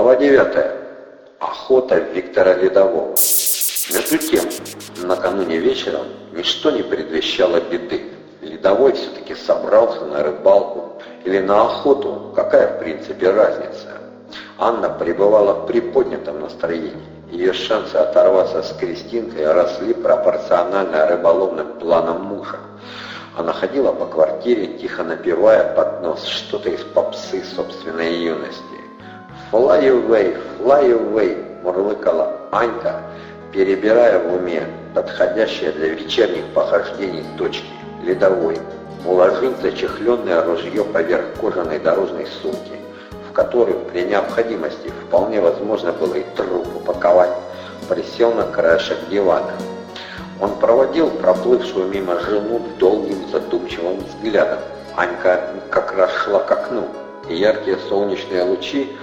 Глава 9. Охота Виктора Ледового. Между тем, накануне вечером ничто не предвещало беды. Ледовой все-таки собрался на рыбалку или на охоту, какая в принципе разница. Анна пребывала в приподнятом настроении. Ее шансы оторваться с Кристинкой росли пропорционально рыболовным планам мужа. Она ходила по квартире, тихо напевая под нос что-то из попсы собственной юности. «Fly away, fly away», мурлыкала Анька, перебирая в уме подходящие для вечерних похождений точки. Ледовой, уложив зачехленное ружье поверх кожаной дорожной сумки, в которую при необходимости вполне возможно было и труп упаковать, присел на краешек дивана. Он проводил проплывшую мимо жену долгим задумчивым взглядом. Анька как раз шла к окну, и яркие солнечные лучи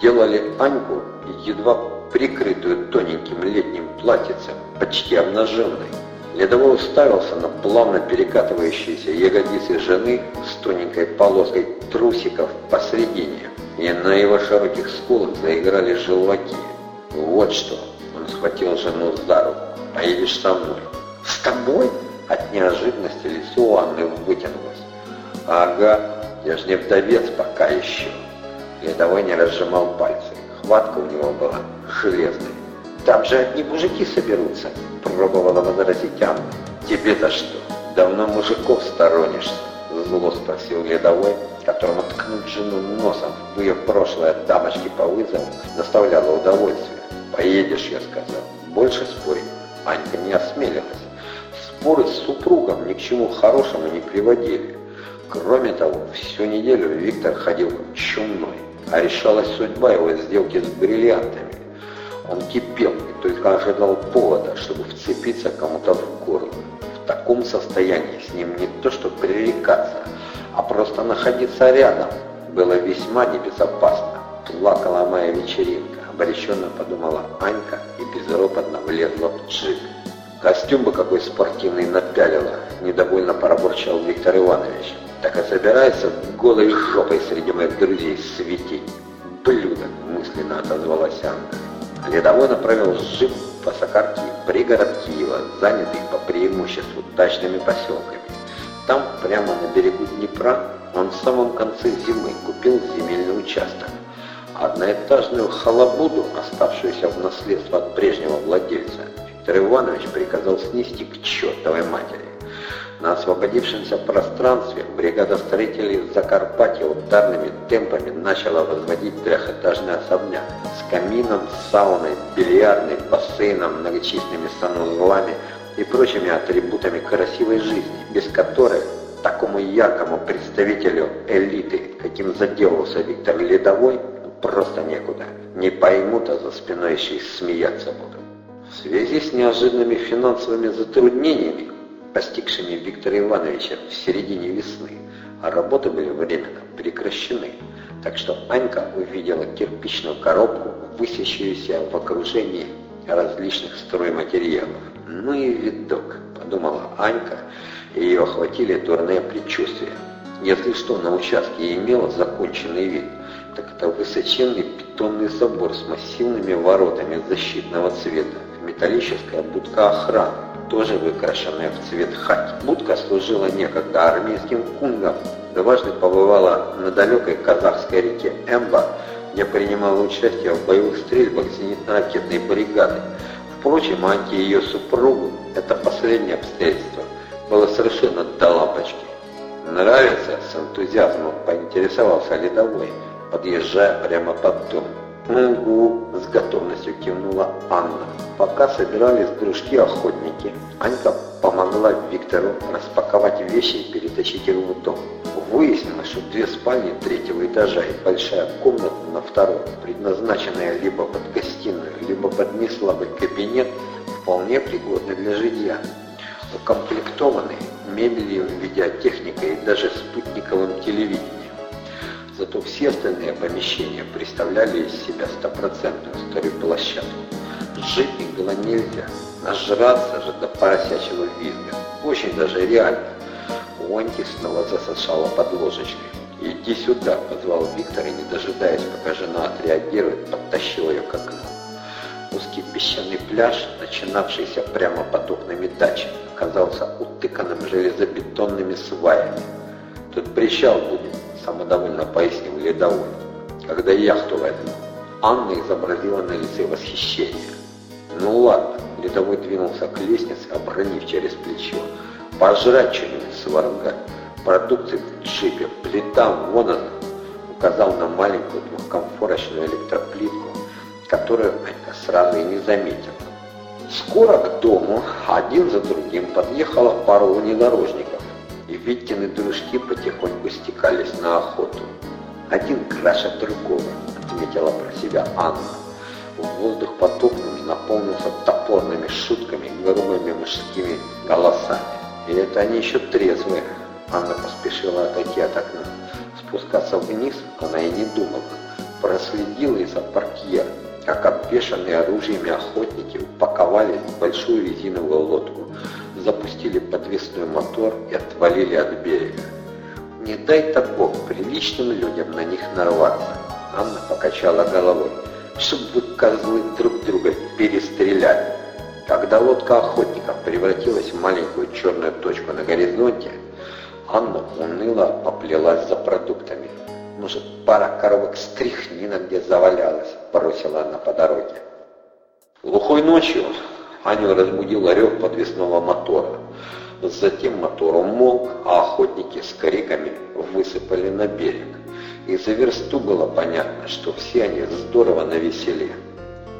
делали Аньку, едва прикрытую тоненьким летним платьицем, почти обнаженной. Ледовой уставился на плавно перекатывающиеся ягодицы жены с тоненькой полоской трусиков посредине, и на его широких скулах заиграли желваки. Вот что, он схватил жену за руку. «Поедешь со мной». «С тобой?» От неожиданности лицо у Анны вытянулось. «Ага, я ж не вдовец пока еще». Ледовой не разжимал пальцы. Хватка у него была железная. «Там же одни мужики соберутся», — пробовала возразить Анна. «Тебе-то что, давно мужиков сторонишься?» Зло спросил Ледовой, которому ткнуть жену носом в ее прошлое дамочки по вызову доставляло удовольствие. «Поедешь», — я сказал. Больше спорить Анька не осмелилась. Споры с супругом ни к чему хорошему не приводили. Кроме того, всю неделю Виктор ходил чумной а решалась судьба его сделки с бриллиантами. Он кипел и только ожидал повода, чтобы вцепиться кому-то в горло. В таком состоянии с ним не то что пререкаться, а просто находиться рядом было весьма небезопасно. Плакала моя вечеринка, обреченно подумала Анька и безропотно влезла в джип. Костюм бы какой спортивный напялила, недовольно пробурчал Виктор Иванович так и собирается голой жопой среди моих друзей светить. Блюдо, мысленно отозвалась Анна. Ледовой направил джип по Сокарки, пригород Киева, занятый по преимуществу дачными поселками. Там, прямо на берегу Днепра, он в самом конце зимы купил земельный участок. Одноэтажную халабуду, оставшуюся в наследство от прежнего владельца, Виктор Иванович приказал снести к чертовой матери. На освободившемся пространстве бригада строителей Закарпатья ударными темпами начала возводить трехэтажный особняк с камином, сауной, бильярдной, бассейном, многочисленными санузлами и прочими атрибутами красивой жизни, без которых такому яркому представителю элиты, каким заделался Виктор Ледовой, просто некуда. Не поймут, а за спиной еще и смеяться будут. В связи с неожиданными финансовыми затруднениями постигшими Виктора Ивановича в середине весны, а работы были временно прекращены. Так что Анька увидела кирпичную коробку, высящуюся в окружении различных стройматериалов. «Ну и видок», — подумала Анька, и ее охватили дурные предчувствия. Если что на участке имело законченный вид, так это высоченный бетонный забор с массивными воротами защитного цвета, металлическая будка охраны, тоже выкрашенная в цвет хаки. Будка служила некогда армейским кунгом, дважды побывала на далекой казахской реке Эмба, где принимала участие в боевых стрельбах зенитно-ракетной бригады. Впрочем, Анти ее супругу это последнее обстоятельство было совершенно до лампочки. «Нравится?» — с энтузиазмом поинтересовался Ледовой, подъезжая прямо под дом. «Угу», — с готовностью кивнула Анна. Пока собирались дружки-охотники, Анька помогла Виктору распаковать вещи и перетащить их в дом. Выяснилось, что две спальни третьего этажа и большая комната на втором, предназначенная либо под гостиную, либо под неслабый кабинет, вполне пригодны для жилья. Укомплектованы мебелью, видеотехникой и даже спутниковым телевидением. Зато все остальные помещения представляли из себя стопроцентную стройплощадку. Жить им было нельзя, нажраться же до поросячьего визга. Очень даже реально. У снова засосала под ложечкой. «Иди сюда!» — позвал Виктор и, не дожидаясь, пока жена отреагирует, подтащил ее к окну. Узкий песчаный пляж, начинавшийся прямо под окнами дачи, оказался утыканным железобетонными сваями. «Тут причал будет», — самодовольно пояснил ледовой. «Когда яхту возьму». Анна изобразила на лице восхищение. «Ну ладно», — ледовой двинулся к лестнице, обронив через плечо. «Пожрать что-нибудь сваргать. Продукты в джипе, плита, вон она». Указал на маленькую двухкомфорочную электроплитку, которую Анька сразу и не заметила. Скоро к дому один за другим подъехала пара внедорожников, и Виткины дружки потихоньку стекались на охоту. Один краше другого, отметила про себя Анна. Воздух под окнами наполнился топорными шутками и грубыми мужскими голосами. И это они еще трезвые. Анна поспешила отойти от окна. Спускаться вниз она и не думала. Проследила из-за портьера как обвешанные оружиями охотники упаковали большую резиновую лодку, запустили подвесной мотор и отвалили от берега. Не дай-то Бог приличным людям на них нарваться. Анна покачала головой, чтобы вы, козлы, друг друга перестреляли. Когда лодка охотников превратилась в маленькую черную точку на горизонте, Анна уныло поплелась за продуктами. Может, пара коробок стрихнина где завалялась, бросила она по дороге. Глухой ночью Аню разбудил орел подвесного мотора. Затем мотор умолк, а охотники с криками высыпали на берег. И за версту было понятно, что все они здорово навесели.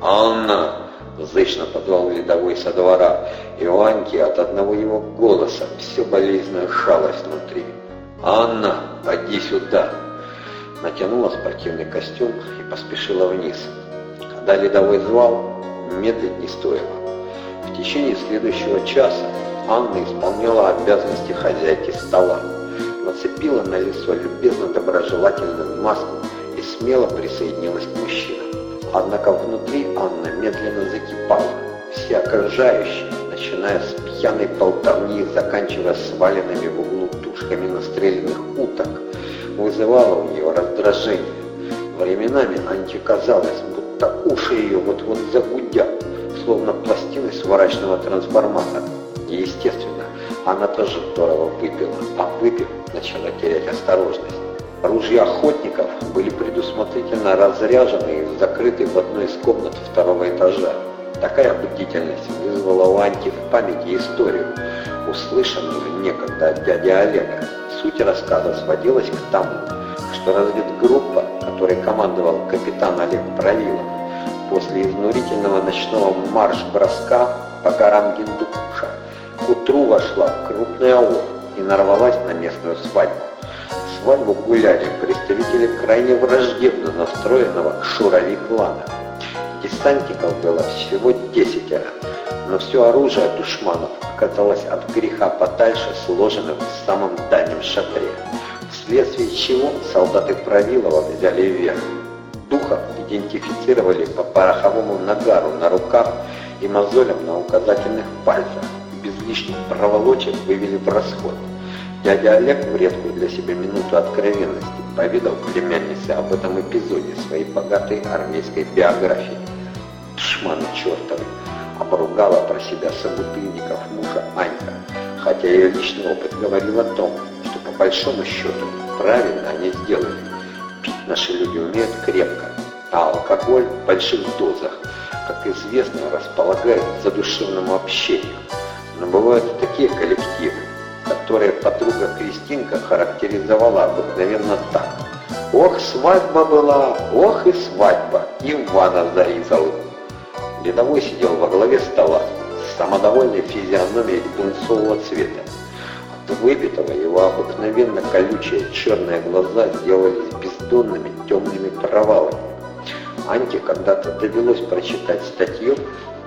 «Анна!» — зычно позвал ледовой со двора, и у Аньки от одного его голоса все болезненно шалось внутри. «Анна, поди сюда!» натянула спортивный костюм и поспешила вниз. Когда ледовой звал, медлить не стоило. В течение следующего часа Анна исполняла обязанности хозяйки стола, нацепила на лицо любезно-доброжелательную маску и смело присоединилась к мужчинам. Однако внутри Анна медленно закипала. Все окружающие, начиная с пьяной болтовни и заканчивая сваленными в углу тушками настреленных уток, вызывало у нее раздражение. Временами Анте казалось, будто уши ее вот-вот загудят, словно пластины сварочного трансформатора. Естественно, она тоже здорово выпила, а выпив, начала терять осторожность. Ружья охотников были предусмотрительно разряжены и закрыты в одной из комнат второго этажа. Такая бдительность вызвала у Анти в памяти историю, услышанную некогда от дяди Олега. Суть рассказа сводилась к тому, что разведгруппа, которой командовал капитан Олег Правилов, после изнурительного ночного марш-броска по горам Гиндукуша к утру вошла в крупный и нарвалась на местную свадьбу. Свадьбу гуляли представители крайне враждебно настроенного к Шурави клана. Десантников было всего десятеро, но все оружие душманов оказалось от греха подальше сложенным в самом дальнем шатре, вследствие чего солдаты Правилова взяли вверх. Духов идентифицировали по пороховому нагару на руках и мозолям на указательных пальцах, без лишних проволочек вывели в расход. Дядя Олег в редкую для себя минуту откровенности поведал племяннице об этом эпизоде своей богатой армейской биографии. Шманы чертовы! обругала про себя собутыльников мужа Анька, хотя ее личный опыт говорил о том, что по большому счету правильно они сделали. Пить наши люди умеют крепко, а алкоголь в больших дозах, как известно, располагает к задушевному общению. Но бывают и такие коллективы, которые подруга Кристинка характеризовала обыкновенно так. «Ох, свадьба была, ох и свадьба, Ивана зарезал!» Рядовой сидел во главе стола с самодовольной физиономией пунцового цвета. От выпитого его обыкновенно колючие черные глаза сделались бездонными темными провалами. Аньке когда-то довелось прочитать статью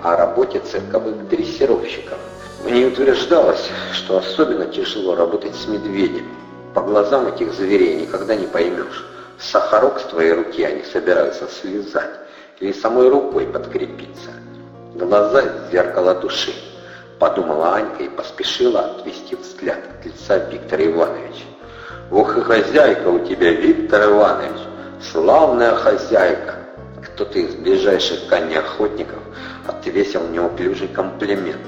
о работе цирковых дрессировщиков. В ней утверждалось, что особенно тяжело работать с медведями. По глазам этих зверей никогда не поймешь, сахарок с твоей руки они собираются слезать или самой рукой подкрепиться. Глаза — зеркало души, подумала Анька и поспешила отвести взгляд от лица Виктора Ивановича. Ох и хозяйка у тебя, Виктор Иванович, славная хозяйка. Кто-то из ближайших конеохотников отвесил неуклюжий комплимент.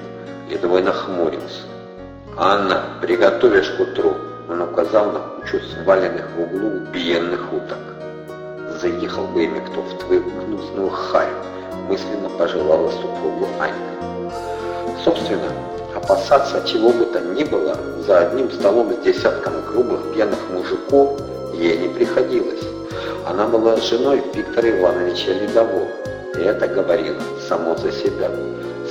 Ледовой нахмурился. «Анна, приготовишь к утру», он указал на кучу сваленных в углу убиенных уток. «Заехал бы ими кто в твою гнусную харю», мысленно пожелала супругу Анька. Собственно, опасаться чего бы то ни было за одним столом с десятком грубых пьяных мужиков ей не приходилось. Она была женой Виктора Ивановича Ледового, и это говорило само за себя.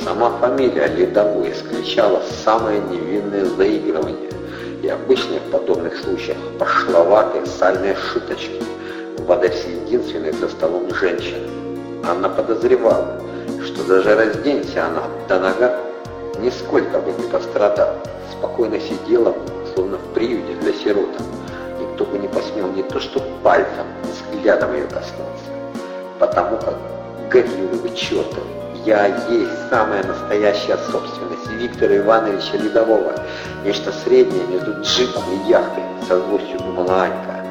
Сама фамилия Ледовой исключала самое невинное заигрывание и обычные в подобных случаях пошловатые сальные шуточки в адрес единственной за столом женщины. Она подозревала, что даже разденься она до нога, нисколько бы не пострадала, спокойно сидела, словно в приюте для сироток. Бы не посмел не то что пальцем, взглядом ее коснуться, потому как гориллы вы чертовы, я есть самая настоящая собственность Виктора Ивановича Ледового. Нечто среднее между джипом и яхтой, со злостью думала Анька.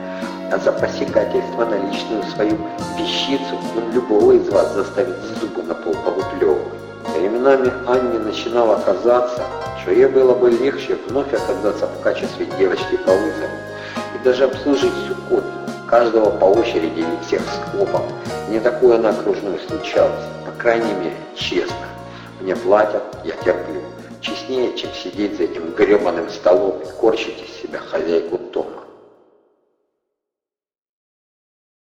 А за посягательство на личную свою вещицу он любого из вас заставит зубы на пол повыплевывать. Временами Анне начинало казаться, что ей было бы легче вновь оказаться в качестве девочки по вызову и даже обслужить Сукот, каждого по очереди или всех скопом. Не такое на окружную случалось крайней мере, честно. Мне платят, я терплю. Честнее, чем сидеть за этим гребаным столом и корчить из себя хозяйку